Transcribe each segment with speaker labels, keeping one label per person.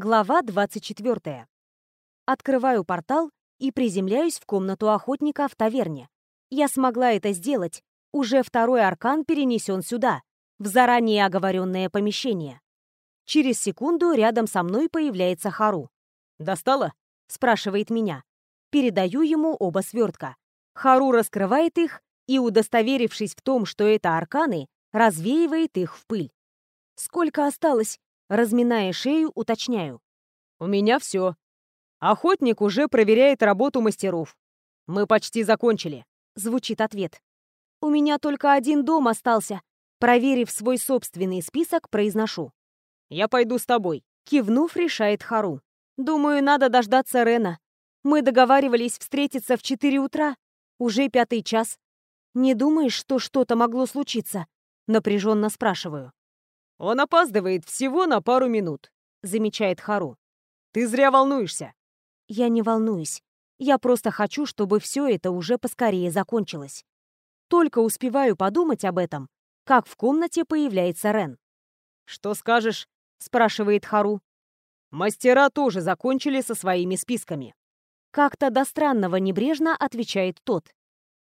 Speaker 1: Глава 24. Открываю портал и приземляюсь в комнату охотника в таверне. Я смогла это сделать. Уже второй аркан перенесен сюда, в заранее оговоренное помещение. Через секунду рядом со мной появляется Хару.
Speaker 2: «Достала?»
Speaker 1: — спрашивает меня. Передаю ему оба свертка. Хару раскрывает их и, удостоверившись в том, что это арканы, развеивает их в пыль. «Сколько осталось?» Разминая шею, уточняю.
Speaker 2: «У меня все. Охотник уже проверяет работу мастеров. Мы почти закончили», —
Speaker 1: звучит ответ. «У меня только один дом остался». Проверив свой собственный список, произношу.
Speaker 2: «Я пойду с тобой», —
Speaker 1: кивнув, решает Хару. «Думаю, надо дождаться Рена. Мы договаривались встретиться в 4 утра. Уже пятый час. Не думаешь, что что-то могло случиться?» Напряженно спрашиваю.
Speaker 2: «Он опаздывает всего на пару минут», — замечает Хару. «Ты зря волнуешься».
Speaker 1: «Я не волнуюсь. Я просто хочу, чтобы все это уже поскорее закончилось. Только успеваю подумать об этом, как в комнате появляется Рен.
Speaker 2: «Что скажешь?» — спрашивает Хару. «Мастера тоже закончили со своими списками».
Speaker 1: Как-то до странного небрежно отвечает тот.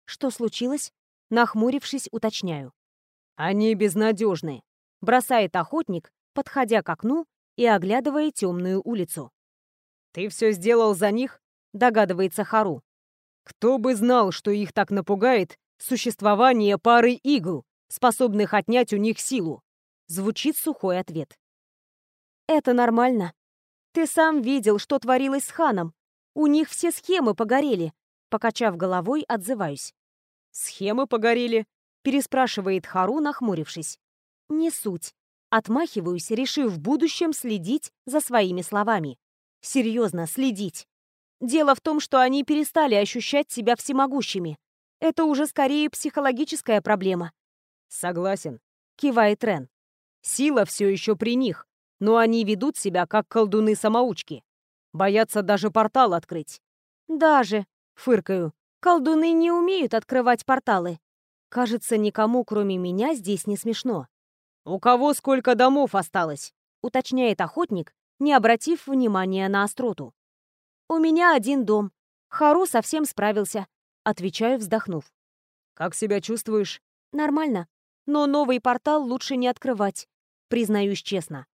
Speaker 1: «Что случилось?» Нахмурившись, уточняю.
Speaker 2: «Они безнадежны»,
Speaker 1: бросает охотник, подходя к окну и оглядывая темную улицу.
Speaker 2: «Ты все сделал за них?» — догадывается Хару. «Кто бы знал, что их так напугает существование пары игл, способных отнять у них силу?» Звучит сухой ответ.
Speaker 1: «Это нормально. Ты сам видел, что творилось с ханом. У них все схемы погорели». Покачав головой, отзываюсь.
Speaker 2: «Схемы погорели?» — переспрашивает Хару, нахмурившись.
Speaker 1: Не суть. Отмахиваюсь, решив в будущем следить за своими словами. Серьезно, следить. Дело в том, что они перестали ощущать себя всемогущими. Это уже скорее психологическая проблема.
Speaker 2: Согласен,
Speaker 1: кивает Рен.
Speaker 2: Сила все еще при них, но они ведут себя как колдуны-самоучки. Боятся даже портал открыть.
Speaker 1: Даже, фыркаю, колдуны не умеют открывать порталы. Кажется, никому, кроме меня, здесь не смешно.
Speaker 2: «У кого сколько домов осталось?»
Speaker 1: — уточняет охотник, не обратив внимания на остроту. «У меня один дом. Хару совсем справился», — отвечаю, вздохнув.
Speaker 2: «Как себя чувствуешь?»
Speaker 1: «Нормально. Но новый портал лучше не открывать, признаюсь честно».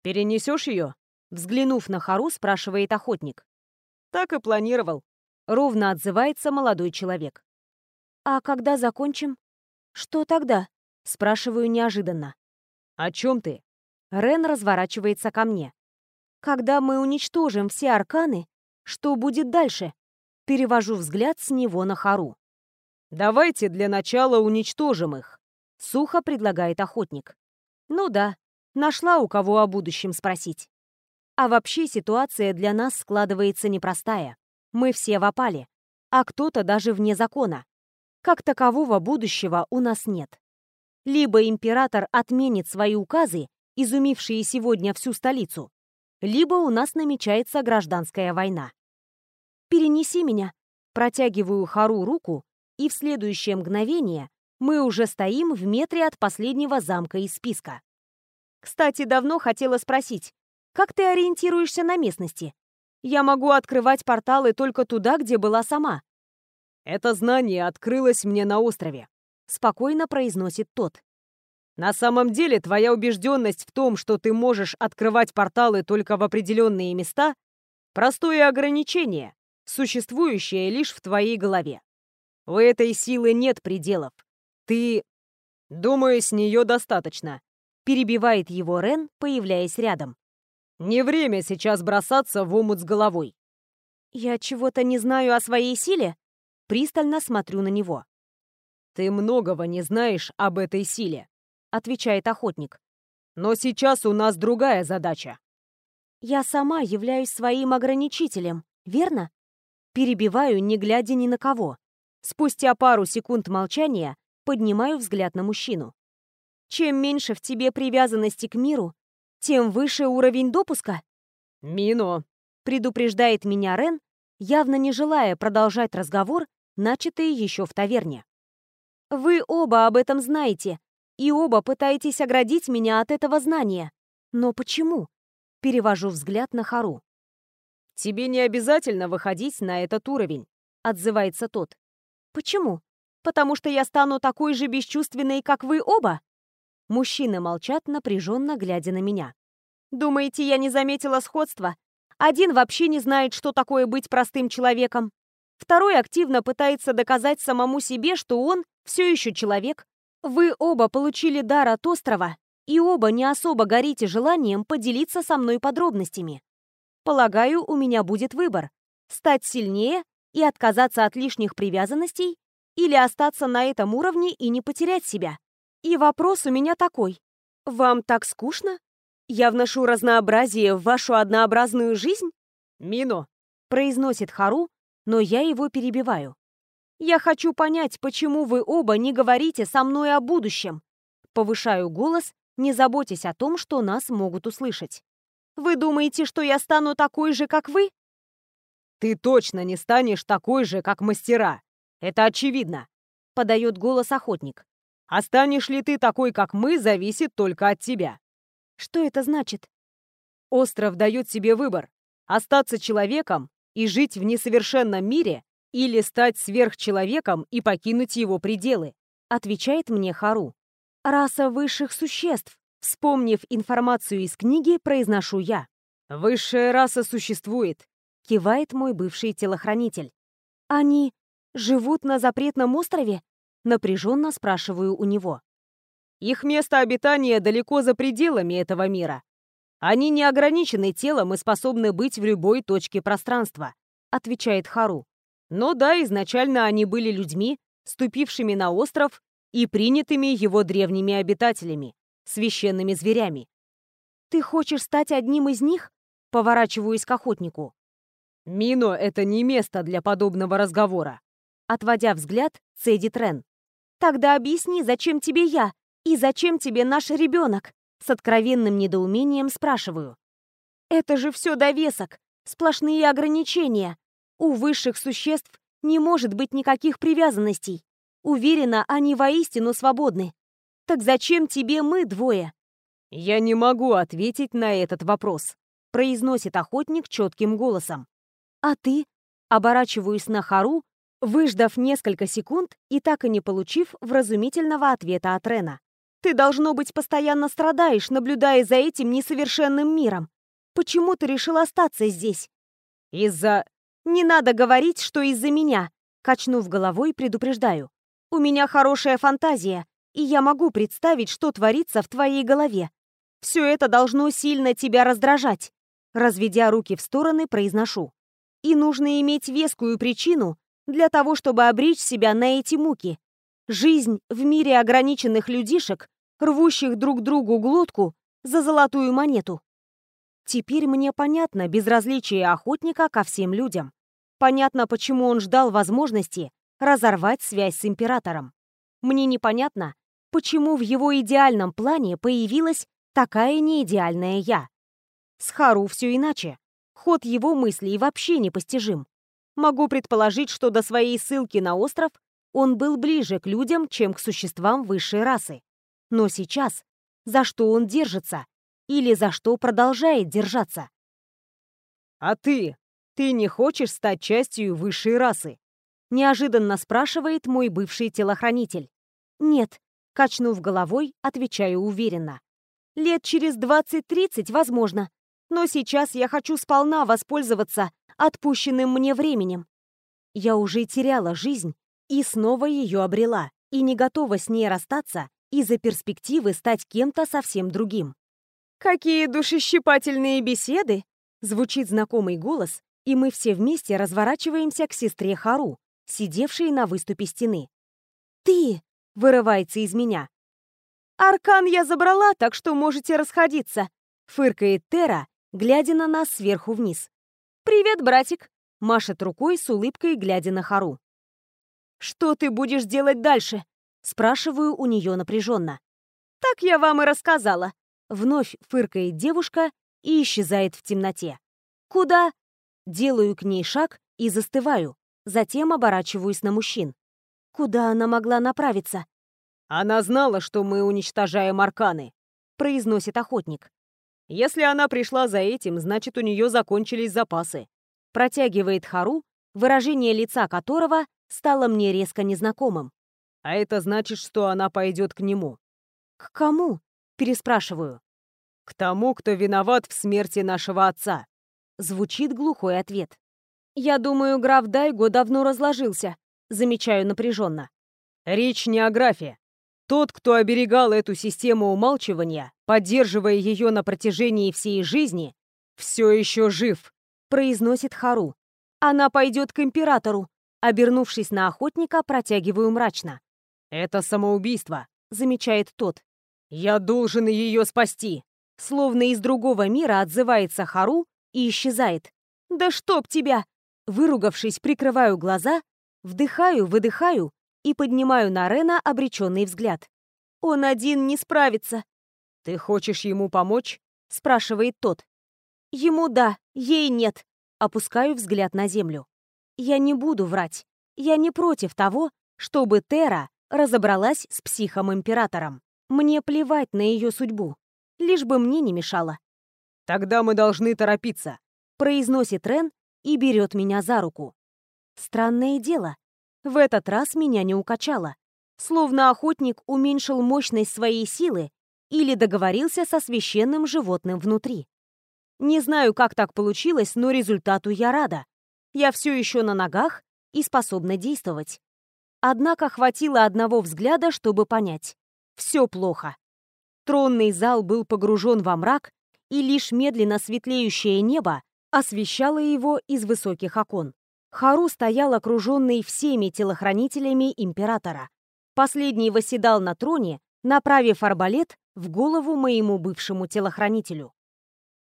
Speaker 2: «Перенесешь ее?»
Speaker 1: Взглянув на Хару, спрашивает охотник.
Speaker 2: «Так и планировал», —
Speaker 1: ровно отзывается молодой человек. «А когда закончим?» «Что тогда?» — спрашиваю неожиданно.
Speaker 2: «О чем ты?»
Speaker 1: Рен разворачивается ко мне. «Когда мы уничтожим все арканы, что будет дальше?» Перевожу взгляд с него на Хару.
Speaker 2: «Давайте для начала уничтожим их», —
Speaker 1: сухо предлагает охотник. «Ну да, нашла у кого о будущем спросить. А вообще ситуация для нас складывается непростая. Мы все в опале, а кто-то даже вне закона. Как такового будущего у нас нет. Либо император отменит свои указы, изумившие сегодня всю столицу, либо у нас намечается гражданская война. «Перенеси меня», протягиваю Хару руку, и в следующее мгновение мы уже стоим в метре от последнего замка из списка. Кстати, давно хотела спросить, как ты ориентируешься на местности? Я могу открывать порталы только туда, где была сама.
Speaker 2: Это знание открылось мне на острове.
Speaker 1: — спокойно произносит тот.
Speaker 2: «На самом деле, твоя убежденность в том, что ты можешь открывать порталы только в определенные места, простое ограничение, существующее лишь в твоей голове. У этой силы нет пределов. Ты... Думаю, с нее достаточно», — перебивает его Рен, появляясь рядом. «Не время сейчас бросаться в омут с головой».
Speaker 1: «Я чего-то не знаю о своей силе?» Пристально смотрю на него.
Speaker 2: «Ты многого не знаешь об этой силе», — отвечает охотник. «Но сейчас у нас другая задача».
Speaker 1: «Я сама являюсь своим ограничителем, верно?» Перебиваю, не глядя ни на кого. Спустя пару секунд молчания поднимаю взгляд на мужчину. «Чем меньше в тебе привязанности к миру, тем выше уровень допуска?»
Speaker 2: «Мино», —
Speaker 1: предупреждает меня Рен, явно не желая продолжать разговор, начатый еще в таверне. Вы оба об этом знаете, и оба пытаетесь оградить меня от этого знания. Но почему? Перевожу взгляд на Хару.
Speaker 2: «Тебе не обязательно выходить на этот уровень», — отзывается тот.
Speaker 1: «Почему? Потому что я стану такой же бесчувственной, как вы оба?» Мужчины молчат, напряженно глядя на меня. «Думаете, я не заметила сходства? Один вообще не знает, что такое быть простым человеком. Второй активно пытается доказать самому себе, что он все еще человек. Вы оба получили дар от острова, и оба не особо горите желанием поделиться со мной подробностями. Полагаю, у меня будет выбор — стать сильнее и отказаться от лишних привязанностей или остаться на этом уровне и не потерять себя. И вопрос у меня такой. Вам так скучно? Я вношу разнообразие в вашу однообразную жизнь?
Speaker 2: Мино,
Speaker 1: произносит Хару, но я его перебиваю. Я хочу понять, почему вы оба не говорите со мной о будущем. Повышаю голос, не заботясь о том, что нас могут услышать. Вы думаете, что я стану такой же, как вы?
Speaker 2: Ты точно не станешь такой же, как мастера. Это очевидно, подает голос охотник. А станешь ли ты такой, как мы, зависит только от тебя.
Speaker 1: Что это значит?
Speaker 2: Остров дает себе выбор – остаться человеком и жить в несовершенном мире или стать сверхчеловеком и покинуть его пределы,
Speaker 1: отвечает мне Хару. Раса высших существ. Вспомнив информацию из книги, произношу я.
Speaker 2: Высшая раса существует,
Speaker 1: кивает мой бывший телохранитель. Они живут на запретном острове? Напряженно спрашиваю у него.
Speaker 2: Их место обитания далеко за пределами этого мира. Они не ограничены телом и способны быть в любой точке пространства, отвечает Хару. Но да, изначально они были людьми, ступившими на остров и принятыми его древними обитателями, священными зверями.
Speaker 1: «Ты хочешь стать одним из них?» Поворачиваюсь к охотнику.
Speaker 2: «Мино — это не место для подобного разговора»,
Speaker 1: Отводя взгляд, цедит Рен. «Тогда объясни, зачем тебе я? И зачем тебе наш ребенок?» С откровенным недоумением спрашиваю. «Это же все довесок, сплошные ограничения. У высших существ не может быть никаких привязанностей. Уверена, они воистину свободны. Так зачем тебе мы двое?»
Speaker 2: «Я не могу ответить на этот вопрос», — произносит охотник четким голосом.
Speaker 1: «А ты?» Оборачиваюсь на Хару, выждав несколько секунд и так и не получив вразумительного ответа от Рена. «Ты, должно быть, постоянно страдаешь, наблюдая за этим несовершенным миром. Почему ты решил остаться здесь?»
Speaker 2: «Из-за...»
Speaker 1: «Не надо говорить, что из-за меня», — качнув головой, предупреждаю. «У меня хорошая фантазия, и я могу представить, что творится в твоей голове. Все это должно сильно тебя раздражать». Разведя руки в стороны, произношу. «И нужно иметь вескую причину, для того, чтобы обречь себя на эти муки. Жизнь в мире ограниченных людишек, рвущих друг другу глотку за золотую монету. Теперь мне понятно безразличие охотника ко всем людям. Понятно, почему он ждал возможности разорвать связь с императором. Мне непонятно, почему в его идеальном плане появилась такая неидеальная я. С Хару все иначе. Ход его мыслей вообще непостижим. Могу предположить, что до своей ссылки на остров он был ближе к людям, чем к существам высшей расы. Но сейчас за что он держится? Или за что продолжает держаться?
Speaker 2: «А ты? Ты не хочешь стать частью высшей расы?»
Speaker 1: Неожиданно спрашивает мой бывший телохранитель. «Нет», — качнув головой, отвечаю уверенно. «Лет через 20-30, возможно. Но сейчас я хочу сполна воспользоваться отпущенным мне временем. Я уже теряла жизнь и снова ее обрела, и не готова с ней расстаться из-за перспективы стать кем-то совсем другим. «Какие душещипательные беседы!» Звучит знакомый голос, и мы все вместе разворачиваемся к сестре Хару, сидевшей на выступе стены. «Ты!» — вырывается из меня. «Аркан я забрала, так что можете расходиться», — фыркает Тера, глядя на нас сверху вниз. «Привет, братик!» — машет рукой с улыбкой, глядя на Хару. «Что ты будешь делать дальше?» — спрашиваю у нее напряженно. «Так я вам и рассказала». Вновь фыркает девушка и исчезает в темноте. «Куда?» Делаю к ней шаг и застываю, затем оборачиваюсь на мужчин. Куда она могла направиться?
Speaker 2: «Она знала, что мы уничтожаем арканы», — произносит охотник. Если она пришла за этим, значит, у нее закончились запасы.
Speaker 1: Протягивает Хару, выражение лица которого стало мне резко незнакомым.
Speaker 2: А это значит, что она пойдет к нему.
Speaker 1: «К кому?» — переспрашиваю.
Speaker 2: «К тому, кто виноват в смерти нашего отца», —
Speaker 1: звучит глухой ответ. «Я думаю, граф Дайго давно разложился», — замечаю напряженно.
Speaker 2: «Речь не о графе. Тот, кто оберегал эту систему умалчивания, поддерживая ее на протяжении всей жизни, все еще жив», — произносит Хару. «Она пойдет к императору», — обернувшись на охотника, протягиваю мрачно. «Это самоубийство», — замечает тот. «Я должен ее спасти!»
Speaker 1: Словно из другого мира отзывается Хару и исчезает. «Да чтоб тебя!» Выругавшись, прикрываю глаза, вдыхаю, выдыхаю и поднимаю на Рена обреченный взгляд. «Он один не справится!»
Speaker 2: «Ты хочешь ему помочь?»
Speaker 1: — спрашивает тот. «Ему да, ей нет». Опускаю взгляд на землю. «Я не буду врать. Я не против того, чтобы Тера разобралась с психом-императором. Мне плевать на ее судьбу, лишь бы мне не мешало.
Speaker 2: «Тогда мы должны торопиться», —
Speaker 1: произносит Рен и берет меня за руку. Странное дело. В этот раз меня не укачало. Словно охотник уменьшил мощность своей силы или договорился со священным животным внутри. Не знаю, как так получилось, но результату я рада. Я все еще на ногах и способна действовать. Однако хватило одного взгляда, чтобы понять. Все плохо. Тронный зал был погружен во мрак, и лишь медленно светлеющее небо освещало его из высоких окон. Хару стоял окруженный всеми телохранителями императора. Последний восседал на троне, направив арбалет в голову моему бывшему телохранителю.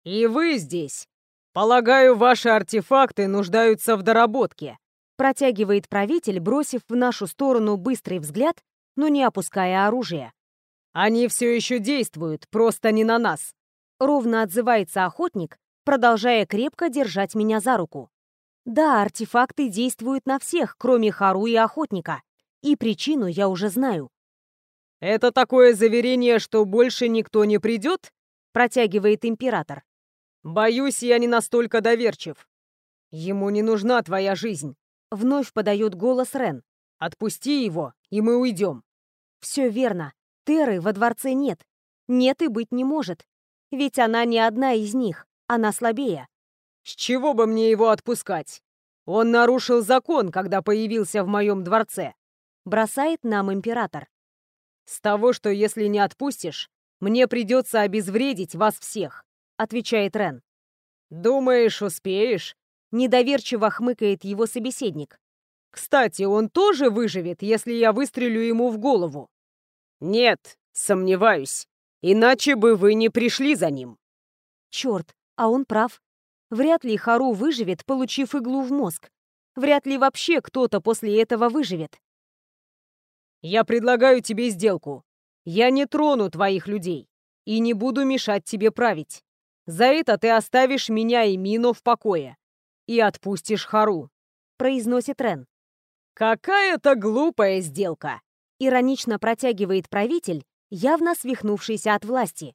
Speaker 2: «И вы здесь. Полагаю, ваши артефакты нуждаются в доработке»,
Speaker 1: Протягивает правитель, бросив в нашу сторону быстрый взгляд, но не опуская оружие.
Speaker 2: «Они все еще действуют, просто не на нас», —
Speaker 1: ровно отзывается охотник, продолжая крепко держать меня за руку. «Да, артефакты действуют на всех, кроме Хару и охотника, и причину я уже знаю».
Speaker 2: «Это такое заверение, что больше никто не придет?» — протягивает император. «Боюсь, я не настолько доверчив. Ему не нужна твоя жизнь.
Speaker 1: Вновь подает голос Рен.
Speaker 2: «Отпусти его, и мы уйдем».
Speaker 1: Все верно. Теры во дворце нет. Нет и быть не может. Ведь она не одна из них. Она слабее.
Speaker 2: С чего бы мне его отпускать? Он нарушил закон, когда появился в моем дворце.
Speaker 1: Бросает нам император.
Speaker 2: С того, что если не отпустишь, мне придется обезвредить вас всех, отвечает Рен. Думаешь, успеешь?
Speaker 1: Недоверчиво хмыкает его собеседник.
Speaker 2: «Кстати, он тоже выживет, если я выстрелю ему в голову?» «Нет, сомневаюсь. Иначе бы вы не пришли за ним».
Speaker 1: Черт, а он прав. Вряд ли Хару выживет, получив иглу в мозг. Вряд ли вообще кто-то после этого выживет.
Speaker 2: «Я предлагаю тебе сделку. Я не трону твоих людей и не буду мешать тебе править. За это ты оставишь меня и Мину в покое и отпустишь Хару», — произносит Рен. «Какая-то глупая сделка!» — иронично протягивает правитель, явно свихнувшийся от власти.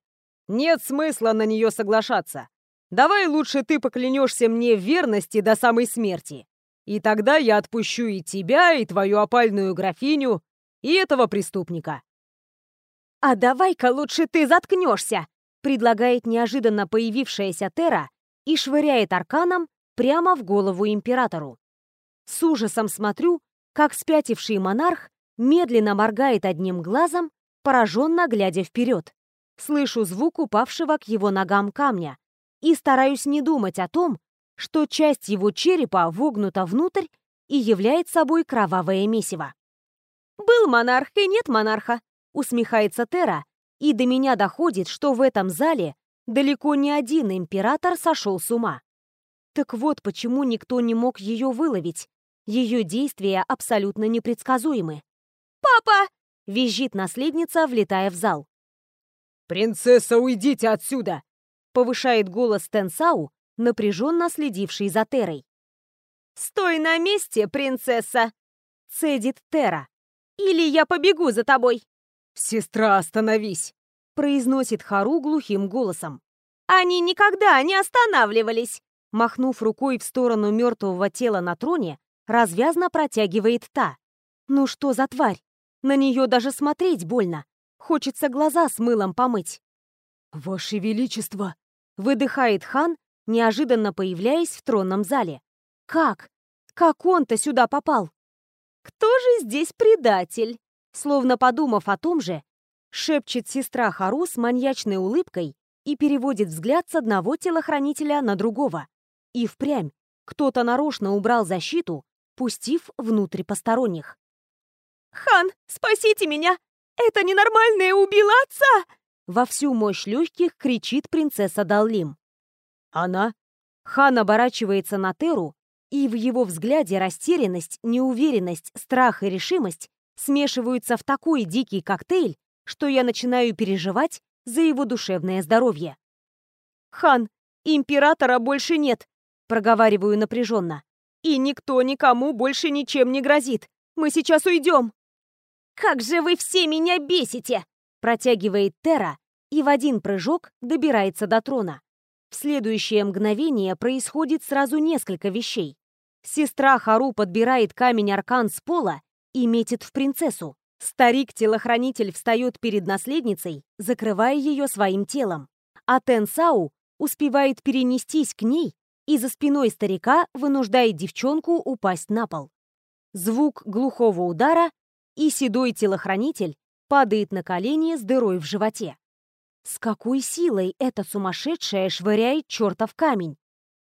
Speaker 2: «Нет смысла на нее соглашаться. Давай лучше ты поклянешься мне в верности до самой смерти. И тогда я отпущу и тебя, и твою опальную графиню, и этого преступника».
Speaker 1: «А давай-ка лучше ты заткнешься!» предлагает неожиданно появившаяся Тера и швыряет арканом прямо в голову императору. С ужасом смотрю, как спятивший монарх медленно моргает одним глазом, пораженно глядя вперед. Слышу звук упавшего к его ногам камня и стараюсь не думать о том, что часть его черепа вогнута внутрь и является собой кровавое месиво. «Был монарх и нет монарха», — усмехается Тера, и до меня доходит, что в этом зале далеко не один император сошел с ума. Так вот, почему никто не мог ее выловить. Ее действия абсолютно непредсказуемы. «Папа!» — визжит наследница, влетая в зал.
Speaker 2: «Принцесса, уйдите отсюда!»
Speaker 1: — повышает голос Тенсау, напряженно следивший за Терой.
Speaker 3: «Стой на месте, принцесса!»
Speaker 1: — цедит Тера.
Speaker 3: «Или я побегу за тобой!»
Speaker 2: «Сестра, остановись!»
Speaker 1: — произносит Хару глухим голосом.
Speaker 3: Они никогда не останавливались!»
Speaker 1: Махнув рукой в сторону мертвого тела на троне, развязно протягивает та. «Ну что за тварь? На нее даже смотреть больно. Хочется глаза с мылом помыть».
Speaker 2: «Ваше Величество!»
Speaker 1: — выдыхает хан, неожиданно появляясь в тронном зале. «Как? Как он-то сюда попал?»
Speaker 3: «Кто же здесь предатель?»
Speaker 1: Словно подумав о том же, шепчет сестра Хару с маньячной улыбкой и переводит взгляд с одного телохранителя на другого. И впрямь кто-то нарочно убрал защиту, пустив внутрь посторонних.
Speaker 3: «Хан, спасите меня! Это ненормальное убило отца!»
Speaker 1: Во всю мощь легких кричит принцесса Даллим.
Speaker 2: «Она?»
Speaker 1: Хан оборачивается на Теру, и в его взгляде растерянность, неуверенность, страх и решимость смешиваются в такой дикий коктейль, что я начинаю переживать за его душевное здоровье.
Speaker 3: «Хан, императора больше нет», — проговариваю напряженно. «И никто никому больше ничем не грозит. Мы сейчас уйдем». «Как же вы все меня бесите!» — протягивает Тера и в один прыжок добирается до трона.
Speaker 1: В следующее мгновение происходит сразу несколько вещей. Сестра Хару подбирает камень-аркан с пола и метит в принцессу. Старик-телохранитель встает перед наследницей, закрывая ее своим телом. А Тенсау успевает перенестись к ней и за спиной старика вынуждает девчонку упасть на пол. Звук глухого удара, и седой телохранитель падает на колени с дырой в животе. С какой силой эта сумасшедшая швыряет чертов камень?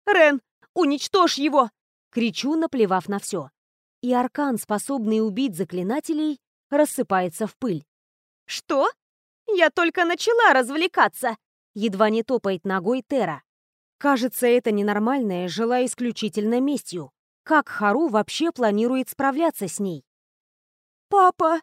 Speaker 3: «Рен, уничтожь его!»
Speaker 1: Кричу, наплевав на все и аркан, способный убить заклинателей, рассыпается в пыль.
Speaker 3: «Что? Я только начала развлекаться!»
Speaker 1: Едва не топает ногой Тера. Кажется, это ненормальное жила исключительно местью. Как Хару вообще планирует справляться с ней?
Speaker 3: «Папа!»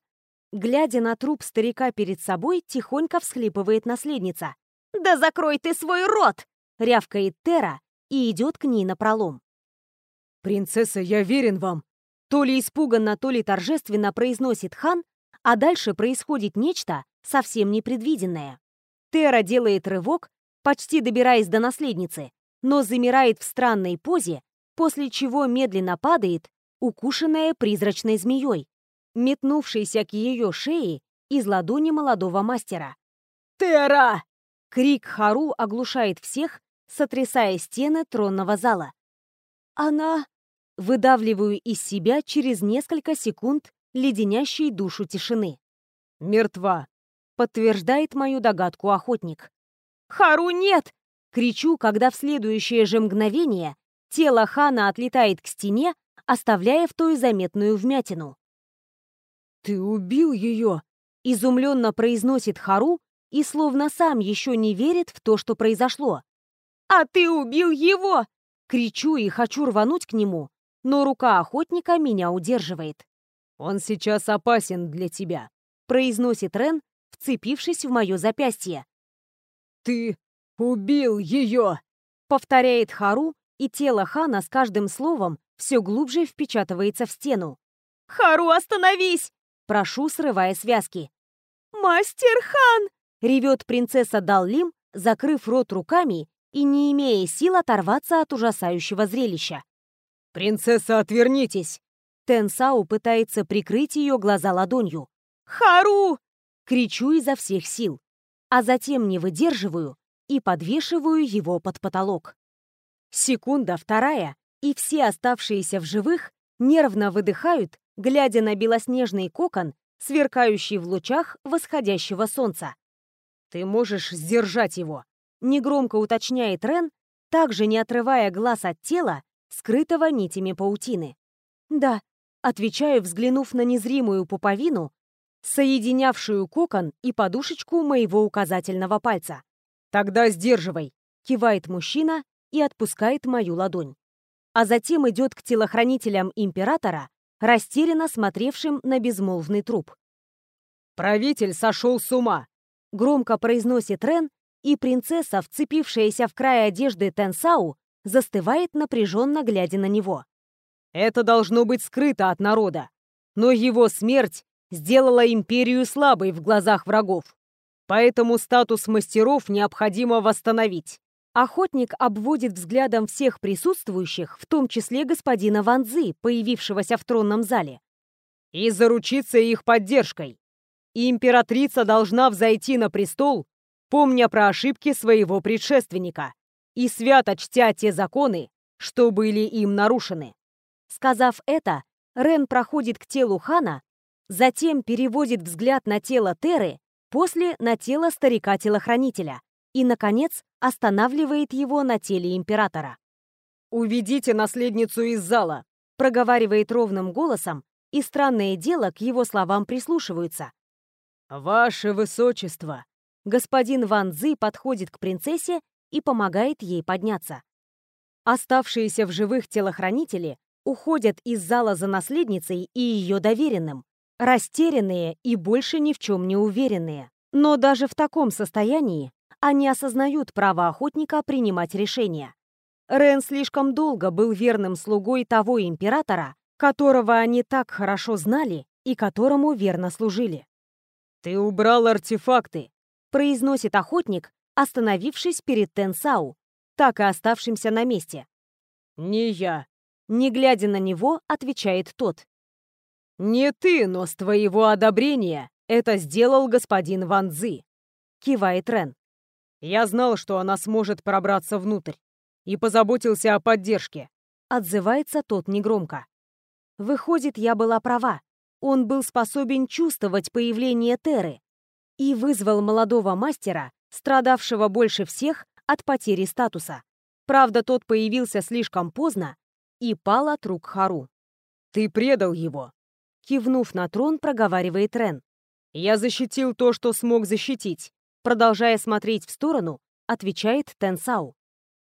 Speaker 1: Глядя на труп старика перед собой, тихонько всхлипывает наследница.
Speaker 3: «Да закрой ты свой рот!» — рявкает Тера и идет к ней напролом.
Speaker 2: «Принцесса, я верен вам!»
Speaker 1: То ли испуганно, то ли торжественно произносит хан, а дальше происходит нечто совсем непредвиденное. Тера делает рывок, почти добираясь до наследницы, но замирает в странной позе, после чего медленно падает, укушенная призрачной змеей, метнувшейся к ее шее из ладони молодого мастера.
Speaker 3: «Тера!»
Speaker 1: Крик Хару оглушает всех, сотрясая стены тронного зала. «Она...» Выдавливаю из себя через несколько секунд леденящей душу тишины.
Speaker 2: «Мертва», —
Speaker 1: подтверждает мою догадку охотник.
Speaker 3: «Хару нет!»
Speaker 1: — кричу, когда в следующее же мгновение тело Хана отлетает к стене, оставляя в той заметную вмятину.
Speaker 2: «Ты убил ее!»
Speaker 1: — изумленно произносит Хару и словно сам еще не верит в то, что произошло.
Speaker 3: «А ты убил его!»
Speaker 1: Кричу и хочу рвануть к нему, но рука охотника меня удерживает.
Speaker 2: «Он сейчас опасен для тебя», —
Speaker 1: произносит Рен, вцепившись в мое запястье.
Speaker 2: «Ты убил ее!»
Speaker 1: — повторяет Хару, и тело Хана с каждым словом все глубже впечатывается в стену.
Speaker 3: «Хару, остановись!»
Speaker 1: — прошу, срывая связки.
Speaker 3: «Мастер Хан!»
Speaker 1: — ревет принцесса Даллим, закрыв рот руками и не имея сил оторваться от ужасающего зрелища.
Speaker 2: «Принцесса, отвернитесь!»
Speaker 1: Тенсау пытается прикрыть ее глаза ладонью.
Speaker 3: «Хару!»
Speaker 1: Кричу изо всех сил, а затем не выдерживаю и подвешиваю его под потолок. Секунда, вторая, и все оставшиеся в живых нервно выдыхают, глядя на белоснежный кокон, сверкающий в лучах восходящего солнца.
Speaker 2: «Ты можешь сдержать его», —
Speaker 1: негромко уточняет Рен, также не отрывая глаз от тела, скрытого нитями паутины. «Да», — отвечаю, взглянув на незримую пуповину, соединявшую кокон и подушечку моего указательного пальца.
Speaker 2: «Тогда сдерживай», —
Speaker 1: кивает мужчина и отпускает мою ладонь. А затем идет к телохранителям императора, растерянно смотревшим на безмолвный труп.
Speaker 2: «Правитель сошел с ума!»
Speaker 1: — громко произносит Рен, и принцесса, вцепившаяся в край одежды Тенсау, застывает напряженно, глядя на него.
Speaker 2: Это должно быть скрыто от народа. Но его смерть сделала империю слабой в глазах врагов. Поэтому статус мастеров необходимо восстановить.
Speaker 1: Охотник обводит взглядом всех присутствующих, в том числе господина Ван Цзы, появившегося в тронном зале.
Speaker 2: «И заручиться их поддержкой. императрица должна взойти на престол, помня про ошибки своего предшественника и свято чтя те законы, что были им нарушены».
Speaker 1: Сказав это, Рен проходит к телу хана, затем переводит взгляд на тело Теры, после на тело старика-телохранителя и, наконец, останавливает его на теле императора.
Speaker 2: «Уведите наследницу из зала», — проговаривает ровным голосом, и странное дело к его словам прислушиваются. «Ваше высочество!»
Speaker 1: Господин Ван Цзы подходит к принцессе и помогает ей подняться. Оставшиеся в живых телохранители уходят из зала за наследницей и ее доверенным, растерянные и больше ни в чем не уверенные. Но даже в таком состоянии они осознают право охотника принимать решения. Рен слишком долго был верным слугой того императора, которого они так хорошо знали и которому верно служили.
Speaker 2: «Ты убрал артефакты», —
Speaker 1: произносит охотник, остановившись перед Тенсау, так и оставшимся на месте.
Speaker 2: «Не я».
Speaker 1: Не глядя на него, отвечает тот.
Speaker 2: «Не ты, но с твоего одобрения это сделал господин Ван Цзы», — кивает Рен. Я знал, что она сможет пробраться внутрь. И позаботился о поддержке.
Speaker 1: Отзывается тот негромко. Выходит, я была права. Он был способен чувствовать появление Теры и вызвал молодого мастера, страдавшего больше всех от потери статуса. Правда, тот появился слишком поздно и пал от рук Хару.
Speaker 2: «Ты предал его!»
Speaker 1: Кивнув на трон, проговаривает Рен.
Speaker 2: «Я защитил то, что смог защитить.
Speaker 1: Продолжая смотреть в сторону, отвечает Тенсау.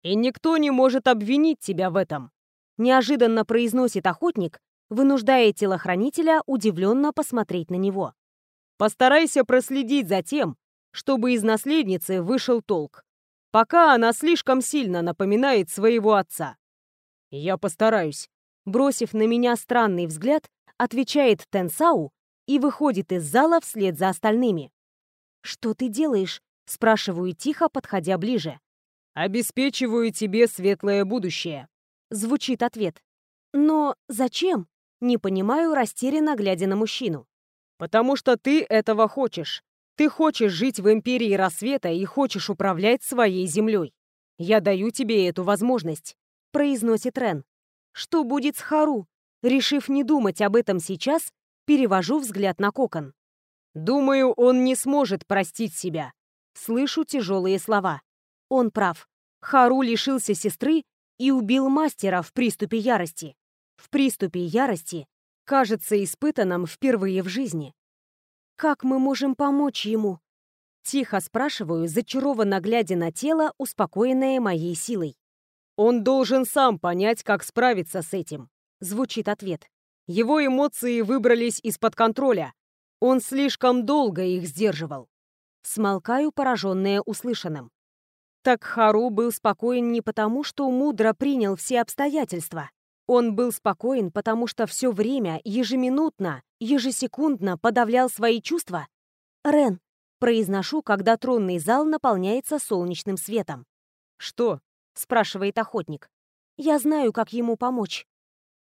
Speaker 2: «И никто не может обвинить тебя в этом»,
Speaker 1: неожиданно произносит охотник, вынуждая телохранителя удивленно посмотреть на него.
Speaker 2: «Постарайся проследить за тем, чтобы из наследницы вышел толк, пока она слишком сильно напоминает своего отца». «Я постараюсь»,
Speaker 1: бросив на меня странный взгляд, отвечает Тенсау и выходит из зала вслед за остальными. «Что ты делаешь?» — спрашиваю тихо, подходя ближе.
Speaker 2: «Обеспечиваю тебе светлое будущее», —
Speaker 1: звучит ответ. «Но зачем?» — не понимаю, растерянно глядя на мужчину.
Speaker 2: «Потому что ты этого хочешь. Ты хочешь жить в Империи Рассвета и хочешь управлять своей землей. Я даю тебе эту возможность», — произносит Рен. «Что будет с Хару?» Решив не думать об этом сейчас, перевожу взгляд на кокон. Думаю, он не сможет простить себя.
Speaker 1: Слышу тяжелые слова. Он прав. Хару лишился сестры и убил мастера в приступе ярости. В приступе ярости, кажется испытанном впервые в жизни. «Как мы можем помочь ему?» Тихо спрашиваю, зачарованно глядя на тело, успокоенное моей силой.
Speaker 2: «Он должен сам понять, как справиться с этим», — звучит ответ. «Его эмоции выбрались из-под контроля, он слишком долго их сдерживал.
Speaker 1: Смолкаю, пораженная услышанным. Так Хару был спокоен не потому, что мудро принял все обстоятельства. Он был спокоен, потому что все время, ежеминутно, ежесекундно подавлял свои чувства. «Рен», — произношу, когда тронный зал наполняется солнечным светом.
Speaker 2: «Что?» — спрашивает охотник.
Speaker 1: «Я знаю, как ему помочь».